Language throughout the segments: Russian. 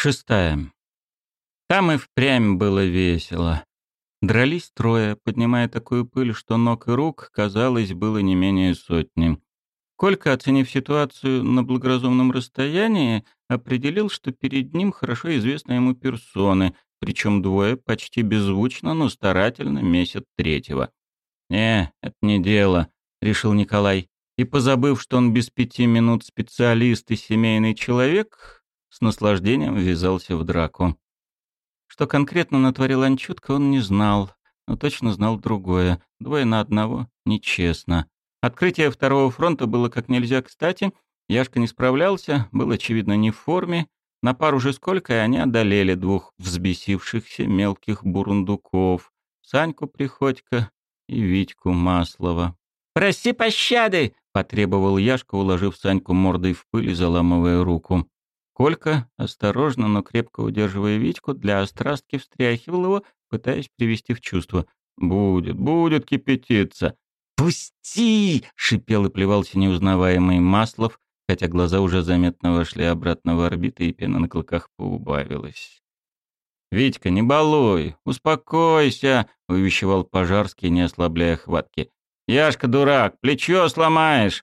Шестая. Там и впрямь было весело. Дрались трое, поднимая такую пыль, что ног и рук, казалось, было не менее сотни. Колька, оценив ситуацию на благоразумном расстоянии, определил, что перед ним хорошо известные ему персоны, причем двое почти беззвучно, но старательно месят третьего. «Не, это не дело», — решил Николай. И, позабыв, что он без пяти минут специалист и семейный человек, с наслаждением ввязался в драку. Что конкретно натворил Анчутка, он не знал, но точно знал другое. Двое на одного — нечестно. Открытие второго фронта было как нельзя кстати. Яшка не справлялся, был, очевидно, не в форме. На пару же сколько, и они одолели двух взбесившихся мелких бурундуков. Саньку Приходько и Витьку Маслова. «Проси пощады!» — потребовал Яшка, уложив Саньку мордой в пыль и заламывая руку. Колька, осторожно, но крепко удерживая Витьку, для острастки встряхивал его, пытаясь привести в чувство. «Будет, будет кипятиться!» «Пусти!» — шипел и плевался неузнаваемый Маслов, хотя глаза уже заметно вошли обратно в орбиты, и пена на клыках поубавилась. «Витька, не балуй! Успокойся!» — увещевал Пожарский, не ослабляя хватки. «Яшка, дурак, плечо сломаешь!»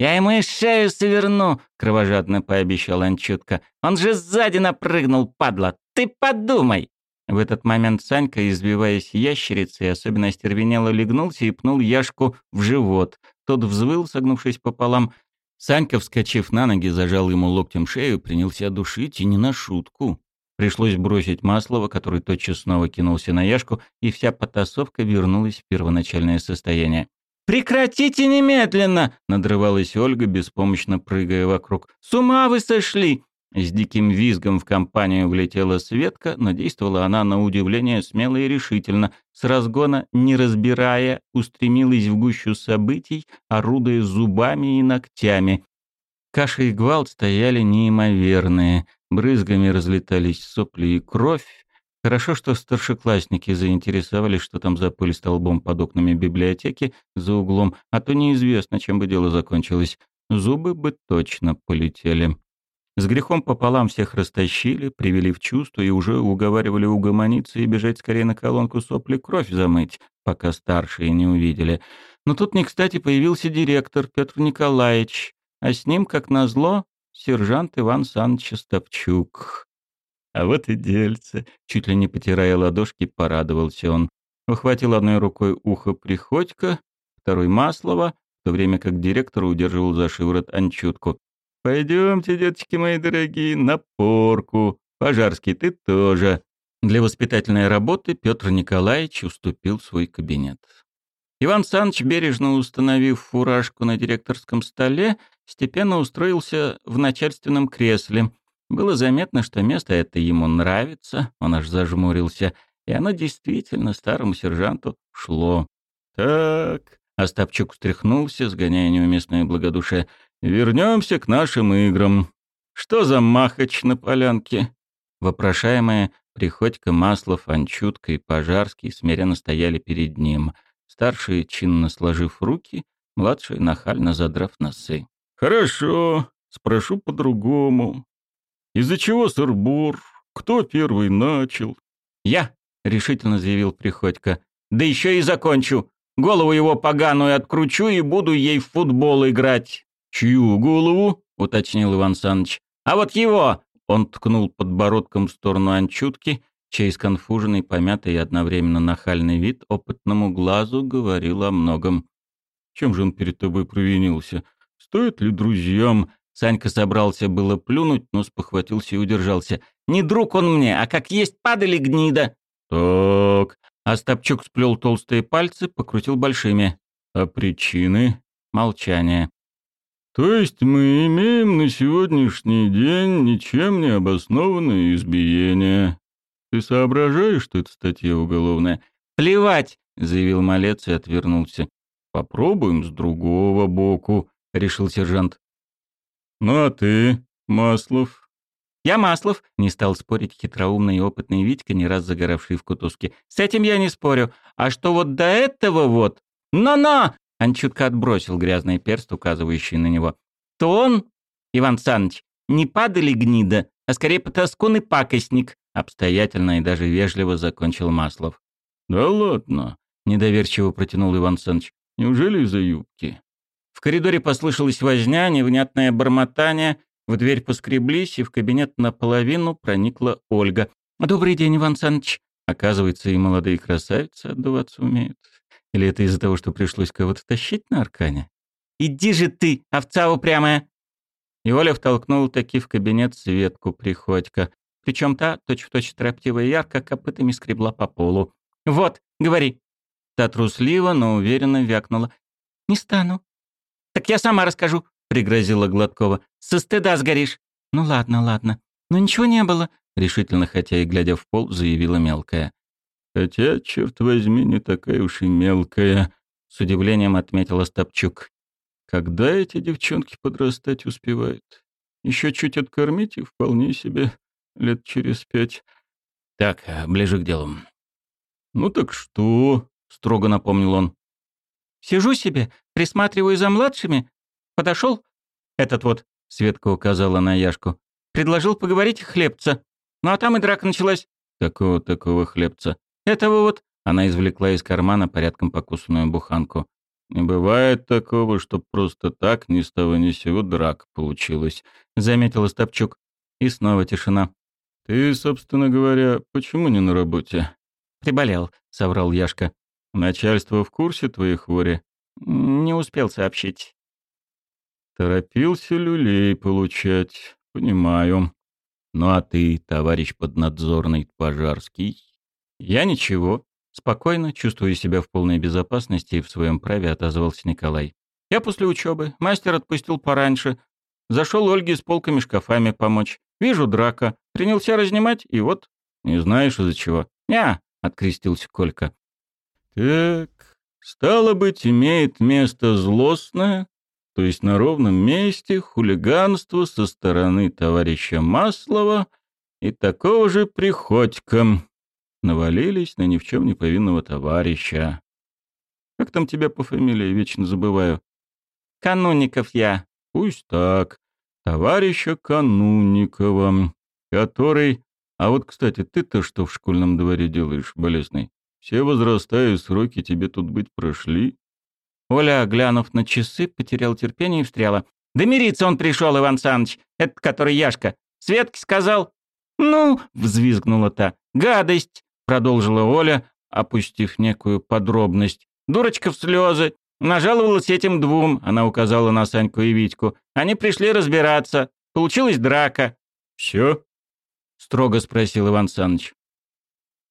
«Я ему и шею сверну», — кровожадно пообещал Анчутка. «Он же сзади напрыгнул, падла! Ты подумай!» В этот момент Санька, избиваясь ящерицей, особенно остервенело легнулся и пнул Яшку в живот. Тот взвыл, согнувшись пополам. Санька, вскочив на ноги, зажал ему локтем шею, принялся душить, и не на шутку. Пришлось бросить Маслова, который тотчас снова кинулся на Яшку, и вся потасовка вернулась в первоначальное состояние. «Прекратите немедленно!» — надрывалась Ольга, беспомощно прыгая вокруг. «С ума вы сошли!» С диким визгом в компанию влетела Светка, но действовала она на удивление смело и решительно. С разгона, не разбирая, устремилась в гущу событий, орудуя зубами и ногтями. Каша и гвалт стояли неимоверные. Брызгами разлетались сопли и кровь, Хорошо, что старшеклассники заинтересовались, что там за пыль столбом под окнами библиотеки за углом, а то неизвестно, чем бы дело закончилось. Зубы бы точно полетели. С грехом пополам всех растащили, привели в чувство и уже уговаривали угомониться и бежать скорее на колонку сопли кровь замыть, пока старшие не увидели. Но тут не кстати появился директор Петр Николаевич, а с ним, как назло, сержант Иван Саныч Ставчук. А вот и дельце. Чуть ли не потирая ладошки, порадовался он. Ухватил одной рукой ухо Приходько, второй Маслова, в то время как директор удерживал за шиворот Анчутку. «Пойдемте, деточки мои дорогие, на порку. Пожарский, ты тоже». Для воспитательной работы Петр Николаевич уступил свой кабинет. Иван Саныч, бережно установив фуражку на директорском столе, степенно устроился в начальственном кресле, было заметно, что место это ему нравится, он аж зажмурился, и оно действительно старому сержанту шло. «Так...» — Остапчук встряхнулся, сгоняя неуместное благодушие. «Вернемся к нашим играм. Что за махач на полянке?» Вопрошаемые Приходько, Маслов, Анчутка и Пожарский смиренно стояли перед ним. Старшие, чинно сложив руки, младшие, нахально задрав носы. «Хорошо, спрошу по-другому. Из-за чего сырбор? Кто первый начал? Я, решительно заявил Приходько. Да еще и закончу. Голову его поганую откручу и буду ей в футбол играть. Чью голову? уточнил Иван Саныч. А вот его! Он ткнул подбородком в сторону Анчутки, чей сконфуженный, помятый и одновременно нахальный вид опытному глазу говорил о многом. Чем же он перед тобой провинился? Стоит ли друзьям Санька собрался было плюнуть, но спохватился и удержался. «Не друг он мне, а как есть падали гнида!» «Так...» Остапчук сплел толстые пальцы, покрутил большими. «А причины?» Молчание. «То есть мы имеем на сегодняшний день ничем не обоснованное избиение. Ты соображаешь, что это статья уголовная?» «Плевать!» — заявил малец и отвернулся. «Попробуем с другого боку», — решил сержант. «Ну а ты, Маслов?» «Я Маслов», — не стал спорить хитроумный и опытный Витька, не раз загоравший в кутузке. «С этим я не спорю. А что вот до этого вот...» «Но-но!» — он чутко отбросил грязный перст, указывающий на него. «То он, Иван Саныч, не падали гнида, а скорее потаскун и пакостник», обстоятельно и даже вежливо закончил Маслов. «Да ладно», — недоверчиво протянул Иван Саныч. «Неужели из-за юбки?» В коридоре послышалась возня, невнятное бормотание, в дверь поскреблись, и в кабинет наполовину проникла Ольга. «Добрый день, Иван Саныч». Оказывается, и молодые красавицы отдуваться умеют. Или это из-за того, что пришлось кого-то тащить на аркане? «Иди же ты, овца упрямая!» И Оля втолкнула таки в кабинет Светку Приходько. Причем та, точь-в-точь троптиво и ярко, копытами скребла по полу. «Вот, говори!» Та трусливо, но уверенно вякнула. «Не стану». «Так я сама расскажу», — пригрозила Гладкова. «Со стыда сгоришь». «Ну ладно, ладно. Но ничего не было», — решительно, хотя и глядя в пол, заявила мелкая. «Хотя, черт возьми, не такая уж и мелкая», — с удивлением отметила Стопчук. «Когда эти девчонки подрастать успевают? Еще чуть откормить и вполне себе лет через пять». «Так, ближе к делу». «Ну так что?» — строго напомнил он. «Сижу себе, присматриваю за младшими. Подошел этот вот, — Светка указала на Яшку, — предложил поговорить хлебца. Ну а там и драка началась». «Какого такого хлебца?» Этого вот...» Она извлекла из кармана порядком покусанную буханку. «Не бывает такого, чтоб просто так ни с того ни сего драк получилось», — заметила Стопчук. И снова тишина. «Ты, собственно говоря, почему не на работе?» «Приболел», — соврал Яшка. «Начальство в курсе твоей хвори?» «Не успел сообщить». «Торопился люлей получать, понимаю. Ну а ты, товарищ поднадзорный Пожарский?» «Я ничего. Спокойно, чувствую себя в полной безопасности в своем праве», — отозвался Николай. «Я после учебы. Мастер отпустил пораньше. Зашел Ольге с полками шкафами помочь. Вижу драка. Принялся разнимать, и вот...» «Не знаешь, из-за чего?» «Я», — открестился Колька. «Так, стало быть, имеет место злостное, то есть на ровном месте хулиганство со стороны товарища Маслова и такого же Приходько навалились на ни в чем не повинного товарища. Как там тебя по фамилии, вечно забываю? Канунников я. Пусть так. Товарища Канунникова, который... А вот, кстати, ты-то что в школьном дворе делаешь, болезный? Все возраста и сроки тебе тут быть прошли. Оля, глянув на часы, потерял терпение и встряла. «Да мириться он пришел, Иван Саныч, это который Яшка. Светке сказал...» «Ну!» — взвизгнула та. «Гадость! продолжила Оля, опустив некую подробность. Дурочка в слезы. Нажаловалась этим двум, она указала на Саньку и Витьку. Они пришли разбираться. Получилась драка. Все? строго спросил Иван Саныч.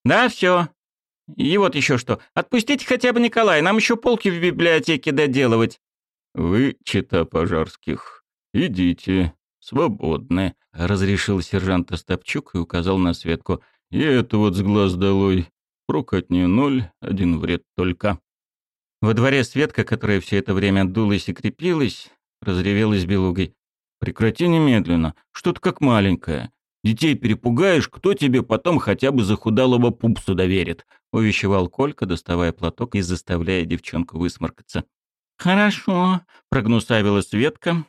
Да, все. И вот еще что. Отпустите хотя бы Николая, нам еще полки в библиотеке доделывать. Вы, чита пожарских, идите, свободны, разрешил сержант Остапчук и указал на Светку. И это вот с глаз долой. Прок от нее ноль, один вред только. Во дворе Светка, которая все это время дулась и крепилась, разревелась белугой. «Прекрати немедленно. Что-то как маленькая. Детей перепугаешь, кто тебе потом хотя бы захудалого пупсу доверит?» — увещевал Колька, доставая платок и заставляя девчонку высморкаться. «Хорошо», — прогнусавила Светка,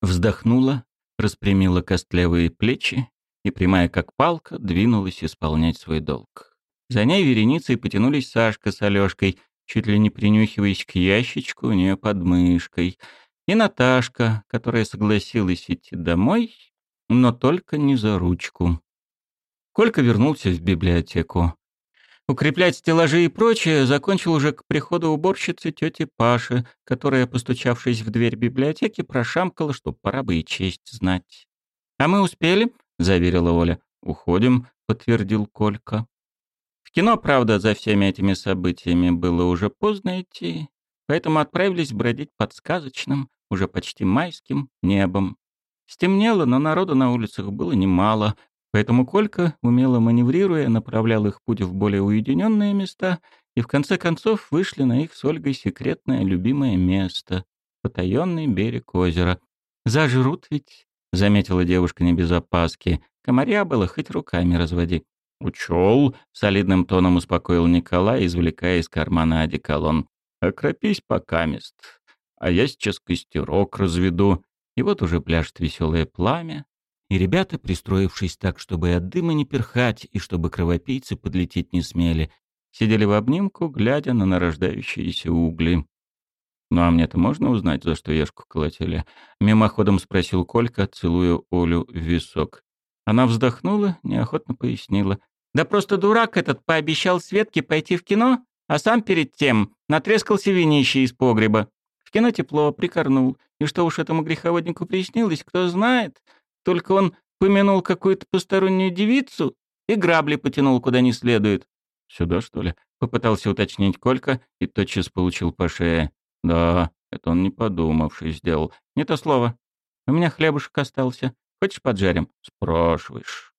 вздохнула, распрямила костлявые плечи и, прямая как палка, двинулась исполнять свой долг. За ней вереницей потянулись Сашка с Алёшкой, чуть ли не принюхиваясь к ящичку у нее под мышкой, и Наташка, которая согласилась идти домой, но только не за ручку. Колька вернулся в библиотеку. Укреплять стеллажи и прочее закончил уже к приходу уборщицы тети Паши, которая, постучавшись в дверь библиотеки, прошамкала, что пора бы и честь знать. «А мы успели?» заверила Оля. «Уходим», — подтвердил Колька. В кино, правда, за всеми этими событиями было уже поздно идти, поэтому отправились бродить под сказочным, уже почти майским небом. Стемнело, но народу на улицах было немало, поэтому Колька, умело маневрируя, направлял их путь в более уединенные места, и в конце концов вышли на их с Ольгой секретное любимое место — потаенный берег озера. «Зажрут ведь», — заметила девушка не без опаски. «Комаря было, хоть руками разводи». «Учел», — солидным тоном успокоил Николай, извлекая из кармана одеколон. «Окропись покамест, а я сейчас костерок разведу». И вот уже пляшет веселое пламя, и ребята, пристроившись так, чтобы от дыма не перхать, и чтобы кровопийцы подлететь не смели, сидели в обнимку, глядя на нарождающиеся угли. «Ну а мне-то можно узнать, за что Ешку колотили?» Мимоходом спросил Колька, целуя Олю в висок. Она вздохнула, неохотно пояснила. «Да просто дурак этот пообещал Светке пойти в кино, а сам перед тем натрескался винища из погреба. Кино тепло, прикорнул. И что уж этому греховоднику приснилось, кто знает. Только он помянул какую-то постороннюю девицу и грабли потянул куда не следует. «Сюда, что ли?» — попытался уточнить Колька и тотчас получил по шее. Да, это он не подумавший сделал. Не то слово. У меня хлебушек остался. Хочешь поджарим? Спрашиваешь.